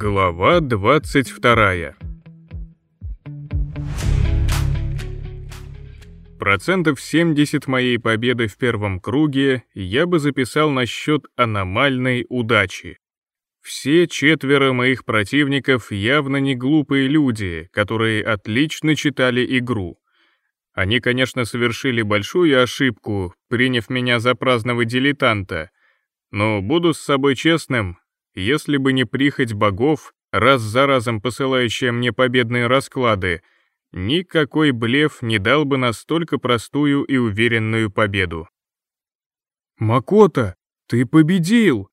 Глава 22. Процентов 70 моей победы в первом круге я бы записал на счет аномальной удачи. Все четверо моих противников явно не глупые люди, которые отлично читали игру. Они, конечно, совершили большую ошибку, приняв меня за праздного дилетанта, но, буду с собой честным, если бы не прихоть богов, раз за разом посылающая мне победные расклады, никакой блеф не дал бы настолько простую и уверенную победу. «Макота, ты победил!»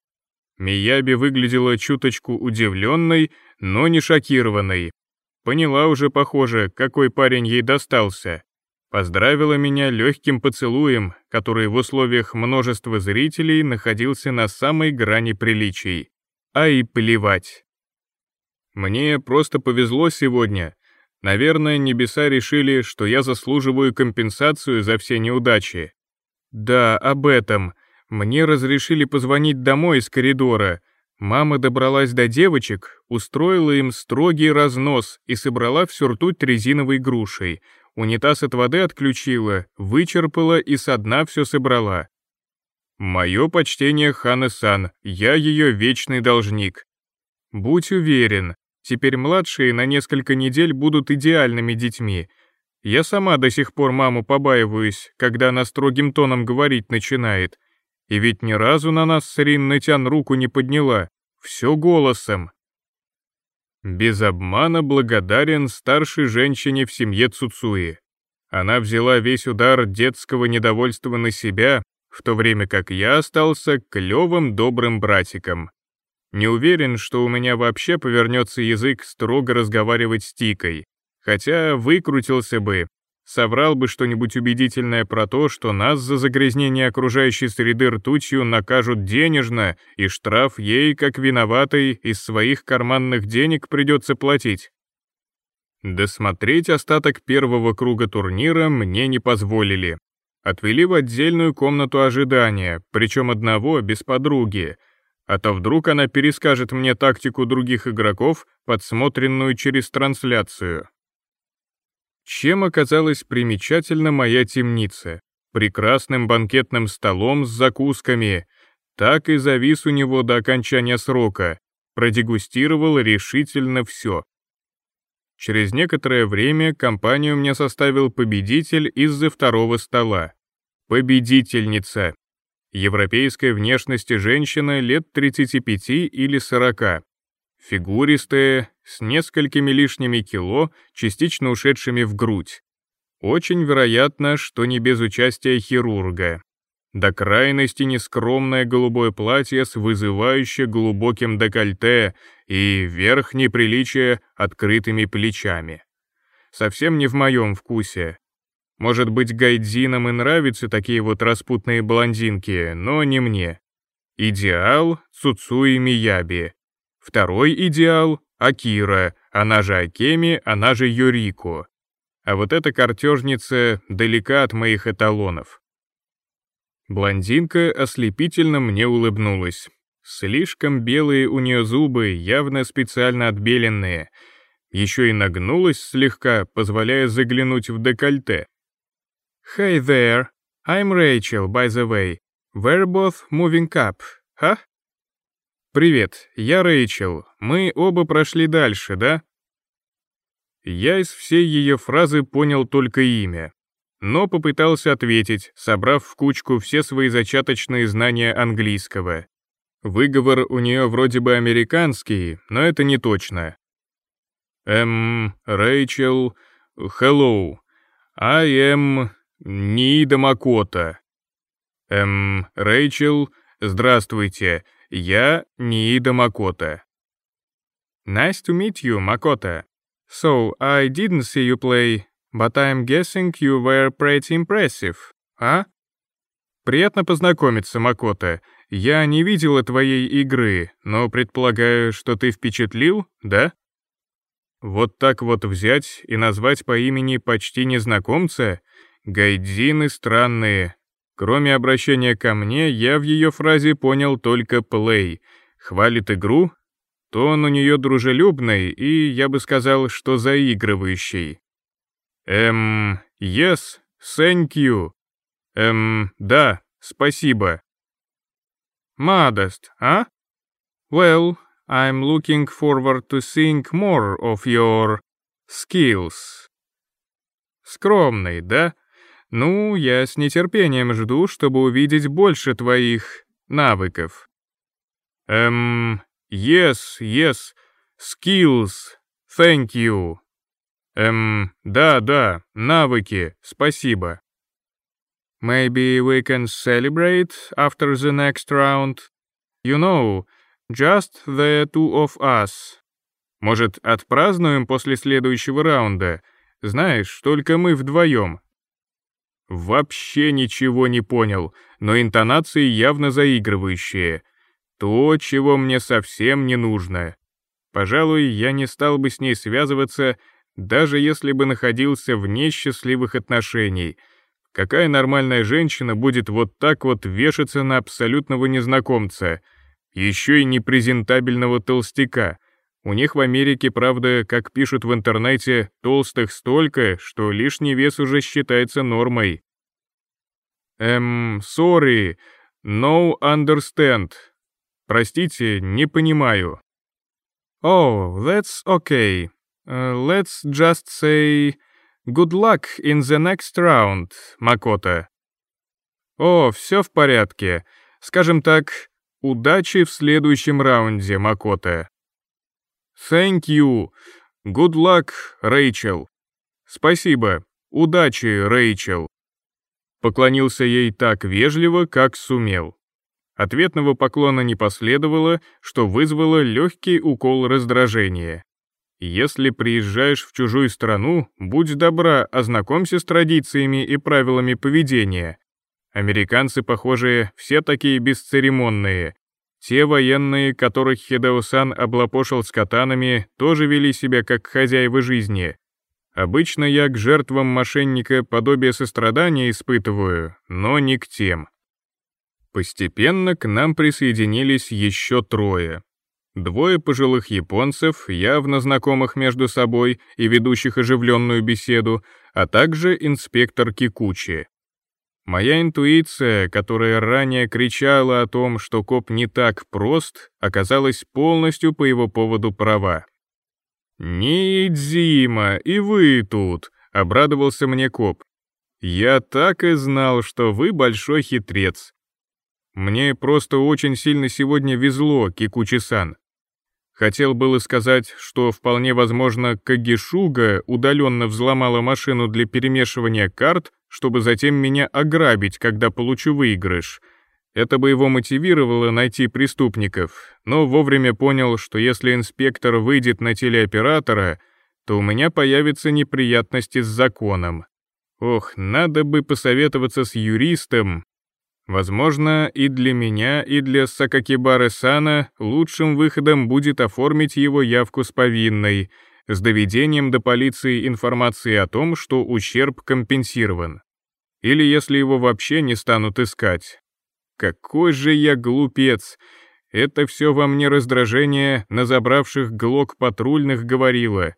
Мияби выглядела чуточку удивленной, но не шокированной. Поняла уже, похоже, какой парень ей достался. Поздравила меня легким поцелуем, который в условиях множества зрителей находился на самой грани приличий а и плевать. Мне просто повезло сегодня. Наверное, небеса решили, что я заслуживаю компенсацию за все неудачи. Да, об этом. Мне разрешили позвонить домой из коридора. Мама добралась до девочек, устроила им строгий разнос и собрала всю ртуть резиновой грушей. Унитаз от воды отключила, вычерпала и со дна все собрала. Мое почтение, Ханы-сан, я ее вечный должник. Будь уверен, теперь младшие на несколько недель будут идеальными детьми. Я сама до сих пор маму побаиваюсь, когда она строгим тоном говорить начинает. И ведь ни разу на нас с Рин Натян руку не подняла. Все голосом. Без обмана благодарен старшей женщине в семье Цуцуи. Она взяла весь удар детского недовольства на себя в то время как я остался клевым добрым братиком. Не уверен, что у меня вообще повернется язык строго разговаривать с Тикой, хотя выкрутился бы, соврал бы что-нибудь убедительное про то, что нас за загрязнение окружающей среды ртутью накажут денежно, и штраф ей, как виноватой, из своих карманных денег придется платить. Досмотреть остаток первого круга турнира мне не позволили отвели в отдельную комнату ожидания, причем одного без подруги, а то вдруг она перескажет мне тактику других игроков, подсмотренную через трансляцию. Чем оказалась примечательна моя темница? Прекрасным банкетным столом с закусками. Так и завис у него до окончания срока. Продегустировал решительно все. Через некоторое время компанию мне составил победитель из-за второго стола. Победительница. Европейской внешности женщина лет 35 или 40. Фигуристая, с несколькими лишними кило, частично ушедшими в грудь. Очень вероятно, что не без участия хирурга. До крайности нескромное голубое платье с вызывающе глубоким декольте и верх неприличия открытыми плечами. Совсем не в моем вкусе. Может быть, гайдзинам и нравятся такие вот распутные блондинки, но не мне. Идеал — Цуцуи Мияби. Второй идеал — Акира, она же Акеми, она же Юрико. А вот эта картежница далека от моих эталонов. Блондинка ослепительно мне улыбнулась. Слишком белые у нее зубы, явно специально отбеленные. Еще и нагнулась слегка, позволяя заглянуть в декольте. «Hey there, I'm Rachel, by the way. We're both moving up, huh?» «Привет, я Рэйчел. Мы оба прошли дальше, да?» Я из всей ее фразы понял только имя но попытался ответить, собрав в кучку все свои зачаточные знания английского. Выговор у нее вроде бы американский, но это не точно. «Эм, Рэйчел, hello, I am Нида Макота». «Эм, Рэйчел, здравствуйте, я Нида Макота». «Nice to meet you, Макота. So, I didn't see you play but I'm guessing you were pretty impressive, а? Приятно познакомиться, Макота. Я не видела твоей игры, но предполагаю, что ты впечатлил, да? Вот так вот взять и назвать по имени почти незнакомца? Гайдзины странные. Кроме обращения ко мне, я в ее фразе понял только «плей». Хвалит игру? Тон у нее дружелюбный и, я бы сказал, что заигрывающий. Эм, yes, thank you. Эм, да, спасибо. Modest, а? Well, I'm looking forward to seeing more of your skills. Скромный, да? Ну, я с нетерпением жду, чтобы увидеть больше твоих навыков. Эм, yes, yes, skills, thank you. Эм, да-да, навыки, спасибо. Maybe we can celebrate after the next round. You know, just the two of us. Может, отпразднуем после следующего раунда? Знаешь, только мы вдвоем. Вообще ничего не понял, но интонации явно заигрывающие. То, чего мне совсем не нужно. Пожалуй, я не стал бы с ней связываться, даже если бы находился вне счастливых отношений. Какая нормальная женщина будет вот так вот вешаться на абсолютного незнакомца, еще и непрезентабельного толстяка? У них в Америке, правда, как пишут в интернете, толстых столько, что лишний вес уже считается нормой. Эм, сори, no understand. Простите, не понимаю. Oh, that's okay. Uh, let's just say good luck in the next round, Макота. О, все в порядке. Скажем так, удачи в следующем раунде, Макота. Thank you. Good luck, Рэйчел. Спасибо. Удачи, Рэйчел. Поклонился ей так вежливо, как сумел. Ответного поклона не последовало, что вызвало легкий укол раздражения. Если приезжаешь в чужую страну, будь добра, ознакомься с традициями и правилами поведения. Американцы, похожие все такие бесцеремонные. Те военные, которых Хидеосан облапошил с катанами, тоже вели себя как хозяева жизни. Обычно я к жертвам мошенника подобие сострадания испытываю, но не к тем. Постепенно к нам присоединились еще трое, Двое пожилых японцев, явно знакомых между собой и ведущих оживленную беседу, а также инспектор Кикучи. Моя интуиция, которая ранее кричала о том, что коп не так прост, оказалась полностью по его поводу права. «Нидзима, и вы тут!» — обрадовался мне коп. «Я так и знал, что вы большой хитрец. Мне просто очень сильно сегодня везло, Кикучи-сан. Хотел было сказать, что вполне возможно Кагишуга удаленно взломала машину для перемешивания карт, чтобы затем меня ограбить, когда получу выигрыш. Это бы его мотивировало найти преступников, но вовремя понял, что если инспектор выйдет на телеоператора, то у меня появятся неприятности с законом. Ох, надо бы посоветоваться с юристом, Возможно, и для меня, и для Сакакибары Сана лучшим выходом будет оформить его явку с повинной, с доведением до полиции информации о том, что ущерб компенсирован. Или если его вообще не станут искать. Какой же я глупец! Это все во мне раздражение на забравших глок патрульных говорило.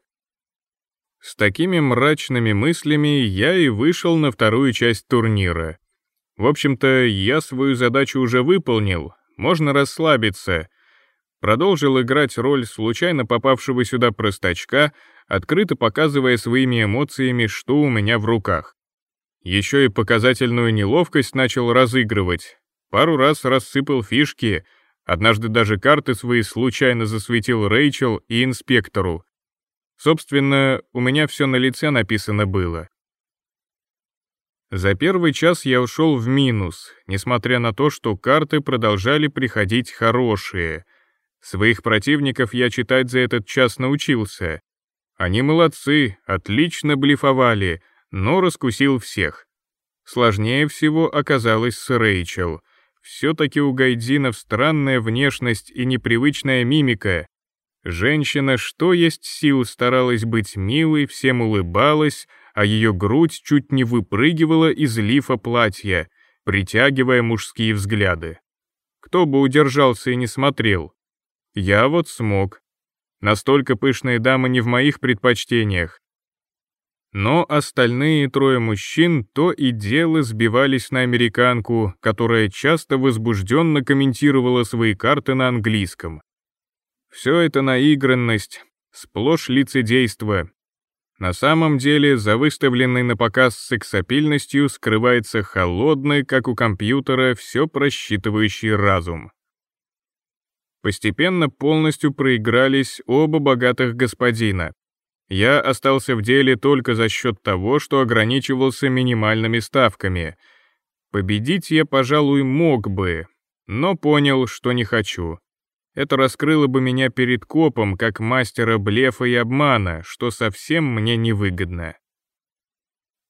С такими мрачными мыслями я и вышел на вторую часть турнира. В общем-то, я свою задачу уже выполнил, можно расслабиться. Продолжил играть роль случайно попавшего сюда простачка, открыто показывая своими эмоциями, что у меня в руках. Еще и показательную неловкость начал разыгрывать. Пару раз рассыпал фишки, однажды даже карты свои случайно засветил Рэйчел и инспектору. Собственно, у меня все на лице написано было. За первый час я ушел в минус, несмотря на то, что карты продолжали приходить хорошие. Своих противников я читать за этот час научился. Они молодцы, отлично блефовали, но раскусил всех. Сложнее всего оказалось с Рэйчел. Все-таки у Гайдзинов странная внешность и непривычная мимика. Женщина, что есть сил, старалась быть милой, всем улыбалась, а ее грудь чуть не выпрыгивала из лифа платья, притягивая мужские взгляды. Кто бы удержался и не смотрел. Я вот смог. Настолько пышные дамы не в моих предпочтениях. Но остальные трое мужчин то и дело сбивались на американку, которая часто возбужденно комментировала свои карты на английском. Все это наигранность, сплошь лицедейство, на самом деле за выставленной на показ сексапильностью скрывается холодный, как у компьютера, все просчитывающий разум. Постепенно полностью проигрались оба богатых господина. Я остался в деле только за счет того, что ограничивался минимальными ставками. Победить я, пожалуй, мог бы, но понял, что не хочу. Это раскрыло бы меня перед копом, как мастера блефа и обмана, что совсем мне невыгодно.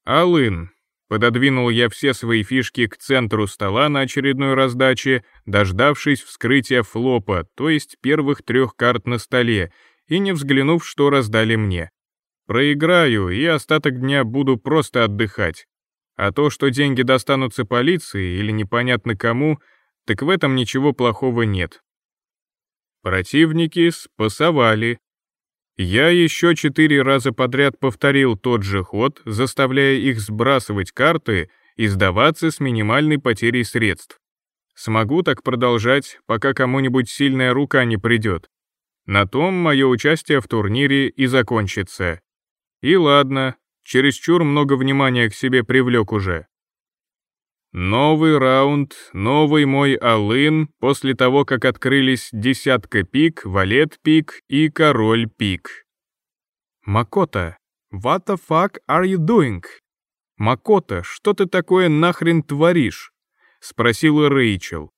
«Алын», — пододвинул я все свои фишки к центру стола на очередной раздаче, дождавшись вскрытия флопа, то есть первых трех карт на столе, и не взглянув, что раздали мне. Проиграю, и остаток дня буду просто отдыхать. А то, что деньги достанутся полиции или непонятно кому, так в этом ничего плохого нет. Противники спасовали. Я еще четыре раза подряд повторил тот же ход, заставляя их сбрасывать карты и сдаваться с минимальной потерей средств. Смогу так продолжать, пока кому-нибудь сильная рука не придет. На том мое участие в турнире и закончится. И ладно, чересчур много внимания к себе привлек уже. Новый раунд, новый мой алын после того, как открылись десятка пик, валет пик и король пик. Макота, what the fuck are you doing? Макота, что ты такое нахрен творишь? Спросила Рэйчел.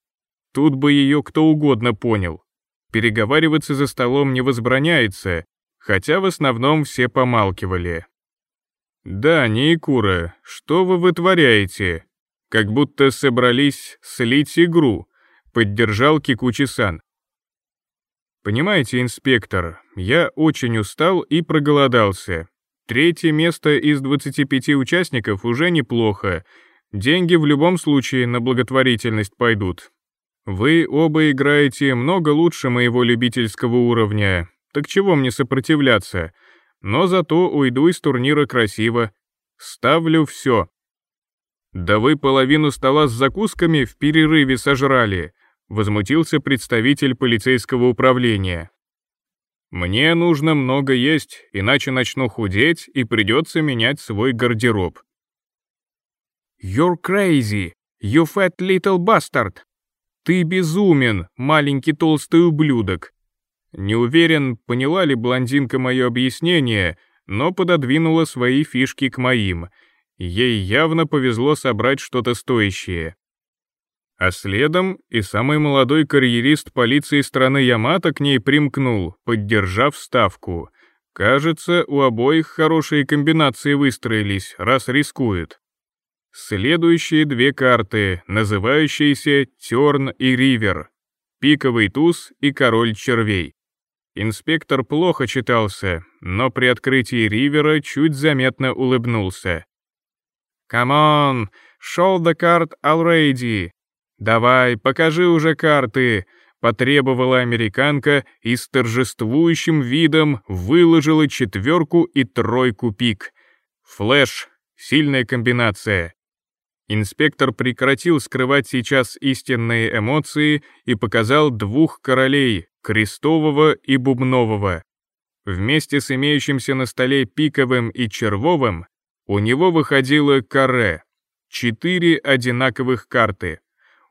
Тут бы ее кто угодно понял. Переговариваться за столом не возбраняется, хотя в основном все помалкивали. «Да, Никура, что вы вытворяете?» как будто собрались слить игру, поддержал Кикучи-сан. Понимаете, инспектор, я очень устал и проголодался. Третье место из 25 участников уже неплохо. Деньги в любом случае на благотворительность пойдут. Вы оба играете много лучше моего любительского уровня, так чего мне сопротивляться? Но зато уйду из турнира красиво. Ставлю все. «Да вы половину стола с закусками в перерыве сожрали», — возмутился представитель полицейского управления. «Мне нужно много есть, иначе начну худеть и придется менять свой гардероб». «You're crazy, you fat little bastard!» «Ты безумен, маленький толстый ублюдок!» Не уверен, поняла ли блондинка мое объяснение, но пододвинула свои фишки к моим — Ей явно повезло собрать что-то стоящее. А следом и самый молодой карьерист полиции страны Ямато к ней примкнул, поддержав ставку. Кажется, у обоих хорошие комбинации выстроились, раз рискует. Следующие две карты, называющиеся «Терн» и «Ривер», «Пиковый туз» и «Король червей». Инспектор плохо читался, но при открытии Ривера чуть заметно улыбнулся. «Come on! Show the cards already!» «Давай, покажи уже карты!» Потребовала американка и с торжествующим видом выложила четверку и тройку пик. Флэш — сильная комбинация. Инспектор прекратил скрывать сейчас истинные эмоции и показал двух королей — крестового и бубнового. Вместе с имеющимся на столе пиковым и червовым у него выходило каре. Четыре одинаковых карты.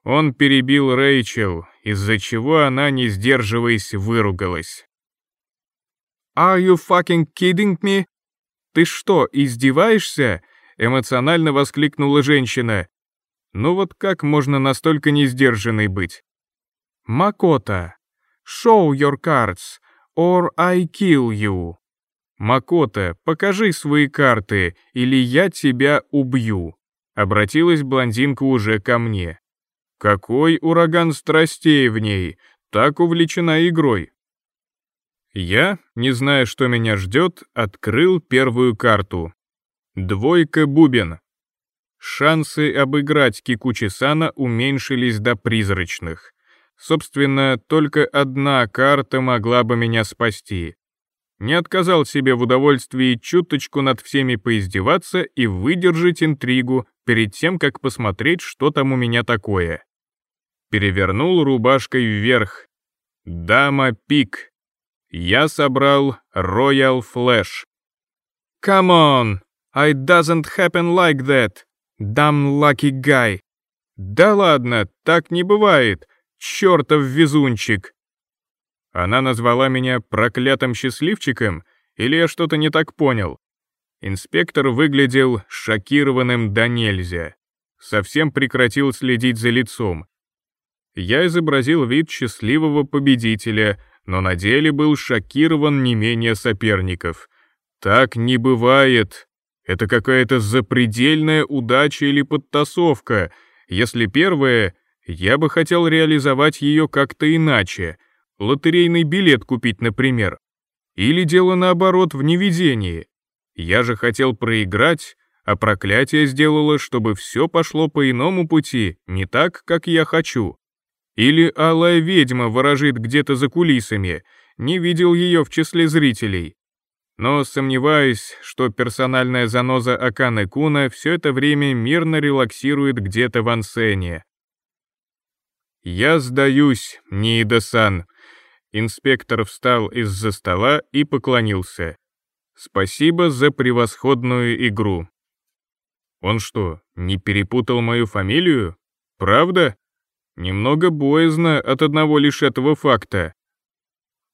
Он перебил Рэйчел, из-за чего она, не сдерживаясь, выругалась. «Are you fucking kidding me?» «Ты что, издеваешься?» — эмоционально воскликнула женщина. «Ну вот как можно настолько несдержанной быть?» «Макота, show your cards, or I kill you!» «Макота, покажи свои карты, или я тебя убью», — обратилась блондинка уже ко мне. «Какой ураган страстей в ней, так увлечена игрой». Я, не зная, что меня ждет, открыл первую карту. Двойка бубен. Шансы обыграть Кикучисана уменьшились до призрачных. Собственно, только одна карта могла бы меня спасти не отказал себе в удовольствии чуточку над всеми поиздеваться и выдержать интригу перед тем, как посмотреть, что там у меня такое. Перевернул рубашкой вверх. Дама пик. Я собрал Royal Flash. Come on, it doesn't happen like that. Damn lucky guy. Да ладно, так не бывает. Чёртов везунчик. Она назвала меня проклятым счастливчиком, или я что-то не так понял? Инспектор выглядел шокированным до нельзя. Совсем прекратил следить за лицом. Я изобразил вид счастливого победителя, но на деле был шокирован не менее соперников. Так не бывает. Это какая-то запредельная удача или подтасовка. Если первое, я бы хотел реализовать ее как-то иначе — лотерейный билет купить, например. Или дело наоборот в неведении. Я же хотел проиграть, а проклятие сделало, чтобы все пошло по иному пути, не так, как я хочу. Или алая ведьма ворожит где-то за кулисами, не видел ее в числе зрителей. Но сомневаюсь, что персональная заноза Аканы Куна все это время мирно релаксирует где-то в ансене. «Я сдаюсь, Ниида-сан», Инспектор встал из-за стола и поклонился. «Спасибо за превосходную игру». «Он что, не перепутал мою фамилию? Правда? Немного боязно от одного лишь этого факта».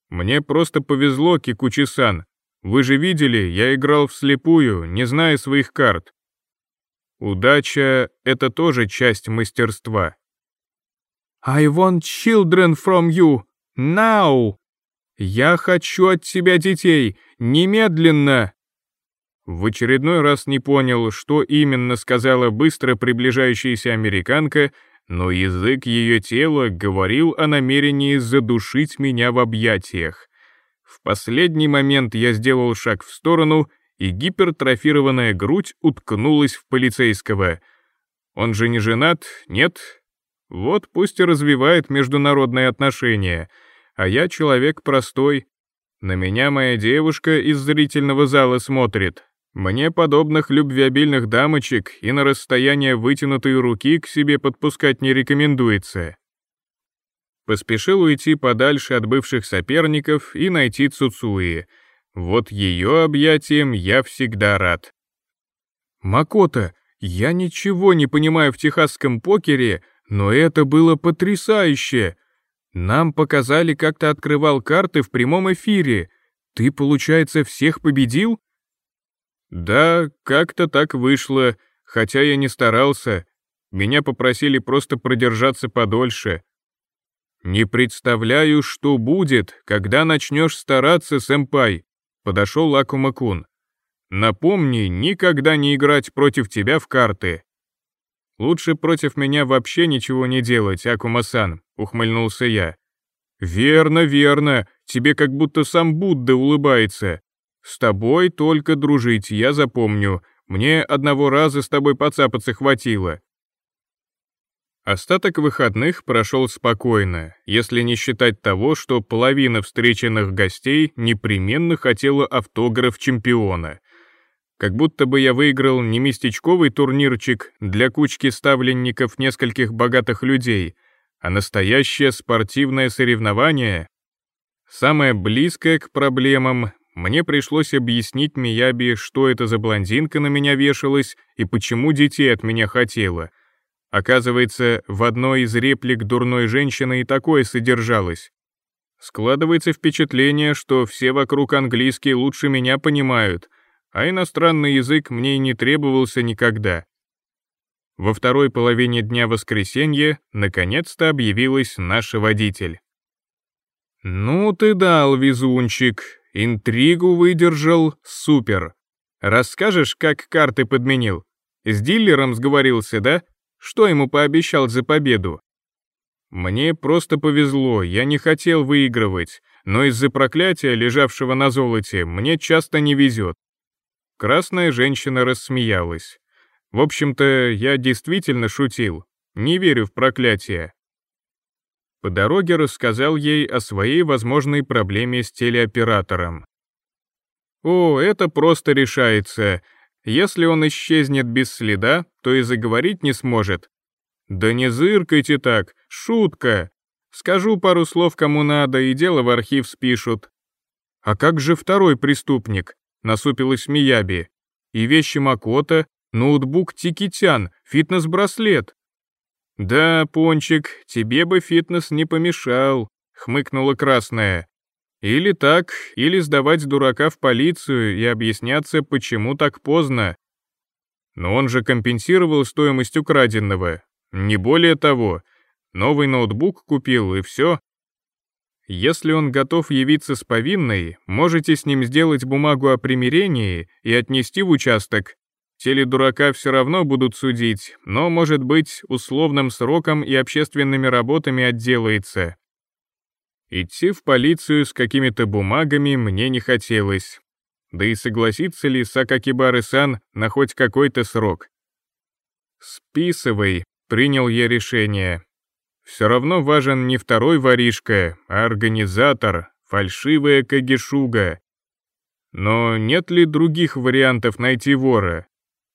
«Мне просто повезло, Кикучи-сан. Вы же видели, я играл вслепую, не зная своих карт. Удача — это тоже часть мастерства». «I want children from you», Now! Я хочу от тебя детей! Немедленно!» В очередной раз не понял, что именно сказала быстро приближающаяся американка, но язык ее тела говорил о намерении задушить меня в объятиях. В последний момент я сделал шаг в сторону, и гипертрофированная грудь уткнулась в полицейского. Он же не женат, нет? Вот пусть и развивает международные отношения — а я человек простой. На меня моя девушка из зрительного зала смотрит. Мне подобных любвеобильных дамочек и на расстояние вытянутой руки к себе подпускать не рекомендуется. Поспешил уйти подальше от бывших соперников и найти Цуцуи. Вот ее объятием я всегда рад. Макото, я ничего не понимаю в техасском покере, но это было потрясающе!» Нам показали, как ты открывал карты в прямом эфире. Ты, получается, всех победил? Да, как-то так вышло, хотя я не старался. Меня попросили просто продержаться подольше. Не представляю, что будет, когда начнешь стараться, сэмпай, подошел Акумакун. Напомни, никогда не играть против тебя в карты. Лучше против меня вообще ничего не делать, Акума-сан», — ухмыльнулся я. «Верно, верно. Тебе как будто сам Будда улыбается. С тобой только дружить, я запомню. Мне одного раза с тобой поцапаться хватило». Остаток выходных прошел спокойно, если не считать того, что половина встреченных гостей непременно хотела автограф чемпиона как будто бы я выиграл не местечковый турнирчик для кучки ставленников нескольких богатых людей, а настоящее спортивное соревнование. Самое близкое к проблемам мне пришлось объяснить Мияби, что это за блондинка на меня вешалась и почему детей от меня хотела. Оказывается, в одной из реплик дурной женщины и такое содержалось. Складывается впечатление, что все вокруг английский лучше меня понимают, а иностранный язык мне и не требовался никогда. Во второй половине дня воскресенья наконец-то объявилась наша водитель. «Ну ты дал, везунчик, интригу выдержал, супер. Расскажешь, как карты подменил? С дилером сговорился, да? Что ему пообещал за победу?» «Мне просто повезло, я не хотел выигрывать, но из-за проклятия, лежавшего на золоте, мне часто не везет. Красная женщина рассмеялась. В общем-то, я действительно шутил. Не верю в проклятие. По дороге рассказал ей о своей возможной проблеме с телеоператором. «О, это просто решается. Если он исчезнет без следа, то и заговорить не сможет». «Да не зыркайте так, шутка. Скажу пару слов кому надо, и дело в архив спишут». «А как же второй преступник?» насупилась Мияби. «И вещи Макота, ноутбук Тикитян, фитнес-браслет». «Да, Пончик, тебе бы фитнес не помешал», — хмыкнула Красная. «Или так, или сдавать дурака в полицию и объясняться, почему так поздно». Но он же компенсировал стоимость украденного. Не более того, новый ноутбук купил и все. Если он готов явиться с повинной, можете с ним сделать бумагу о примирении и отнести в участок. Теле дурака все равно будут судить, но, может быть, условным сроком и общественными работами отделается. Идти в полицию с какими-то бумагами мне не хотелось. Да и согласится ли Сакакибары-сан на хоть какой-то срок? «Списывай», — принял я решение. Все равно важен не второй воришка, а организатор, фальшивая Кагишуга. Но нет ли других вариантов найти вора?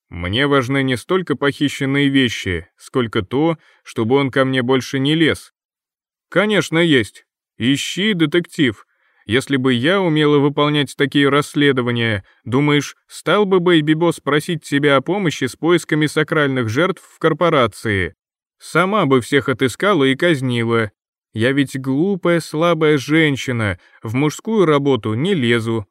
Мне важны не столько похищенные вещи, сколько то, чтобы он ко мне больше не лез. Конечно, есть. Ищи, детектив. Если бы я умела выполнять такие расследования, думаешь, стал бы Бэйби Босс просить тебя о помощи с поисками сакральных жертв в корпорации? Сама бы всех отыскала и казнила. Я ведь глупая, слабая женщина, в мужскую работу не лезу,